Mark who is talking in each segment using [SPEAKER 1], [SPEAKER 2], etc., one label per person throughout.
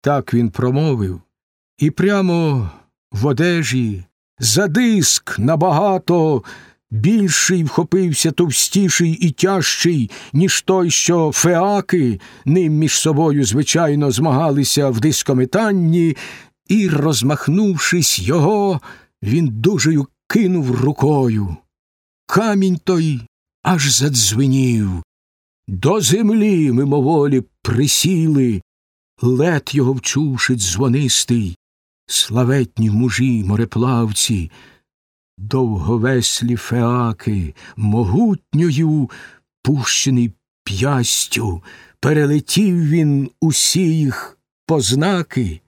[SPEAKER 1] Так він промовив, і прямо в одежі за диск набагато більший вхопився товстіший і тяжчий, ніж той, що феаки ним між собою, звичайно, змагалися в дискометанні, і, розмахнувшись його, він дужею кинув рукою. Камінь той аж задзвенів. До землі мимоволі присіли, лед його вчувши дзвонистий, славетні мужі мореплавці, довговеслі феаки, могутньою, пущений п'ястю, перелетів він усі їх познаки.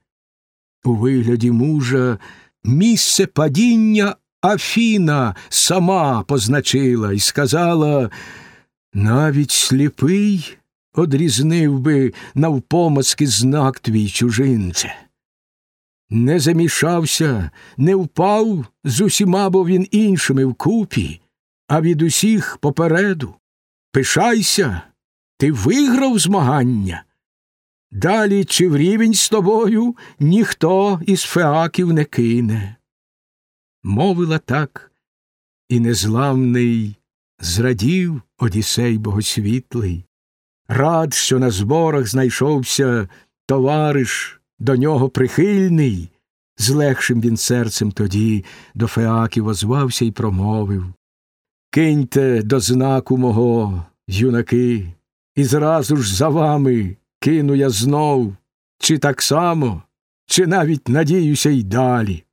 [SPEAKER 1] У вигляді мужа місце падіння Афіна сама позначила і сказала навіть сліпий одрізнив би навпомацки знак твій чужинце. Не замішався, не впав з усіма, бо він іншими вкупі, а від усіх попереду. Пишайся, ти виграв змагання. Далі чи в рівень з тобою ніхто із феаків не кине. Мовила так, і незламний зрадів Одісей богосвітлий, рад, що на зборах знайшовся товариш до нього прихильний, з легшим він серцем тоді до феаків озвався й промовив Киньте до знаку мого, юнаки, і зразу ж за вами кину я знов, чи так само, чи навіть надіюся й далі.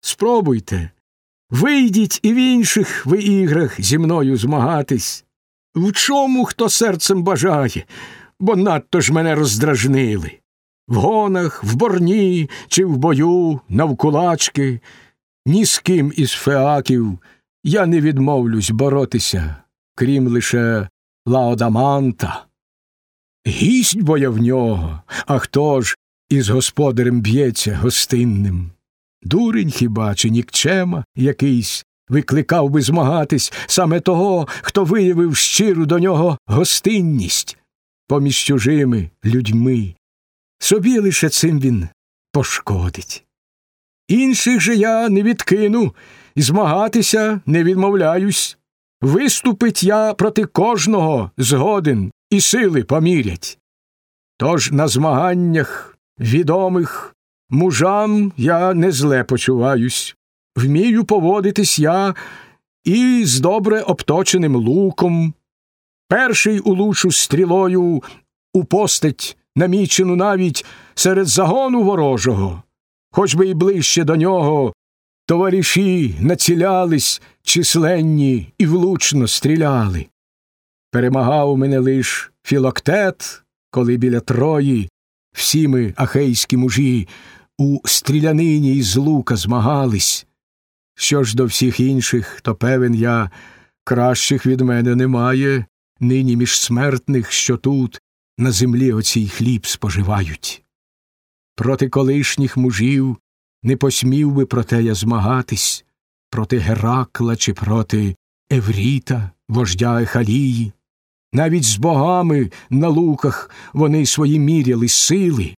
[SPEAKER 1] Спробуйте, вийдіть і в інших ви іграх зі мною змагатись. В чому хто серцем бажає, бо надто ж мене роздражнили. В гонах, в борні чи в бою, навкулачки, ні з ким із феаків я не відмовлюсь боротися, крім лише Лаодаманта. Гість бо я в нього, а хто ж із господарем б'ється гостинним? Дурень хіба чи нікчема якийсь викликав би змагатись саме того, хто виявив щиру до нього гостинність поміж чужими людьми. Собі лише цим він пошкодить. Інших же я не відкину і змагатися не відмовляюсь. Виступить я проти кожного згоден і сили помірять. Тож на змаганнях відомих мужам я не зле почуваюсь, вмію поводитись я і з добре обточеним луком. Перший улучу стрілою у постать, намічену навіть серед загону ворожого, хоч би й ближче до нього товариші націлялись численні і влучно стріляли. Перемагав мене лиш філоктет, коли біля Трої всі ми, ахейські мужі, у стрілянині із лука змагались. Що ж до всіх інших, то певен я, кращих від мене немає, нині між смертних, що тут на землі оцій хліб споживають. Проти колишніх мужів не посмів би проте я змагатись, проти Геракла чи проти Евріта, вождя Ехалії. Навіть з богами на луках вони свої міряли сили.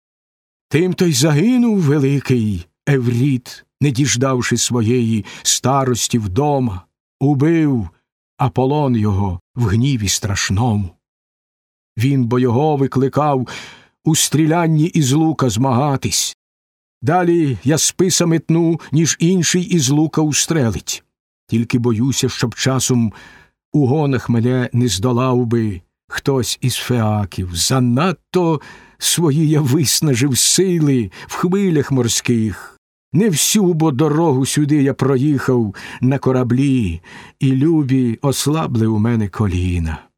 [SPEAKER 1] Тим то й загинув великий Евріт, не діждавши своєї старості вдома, убив Аполлон його в гніві страшному. Він бо його викликав у стрілянні із лука змагатись. Далі я списа метну, ніж інший із лука устрелить. Тільки боюся, щоб часом у гонах мене не здолав би хтось із феаків. Занадто свої я виснажив сили в хвилях морських. Не всю бо дорогу сюди я проїхав на кораблі, і любі ослабли у мене коліна.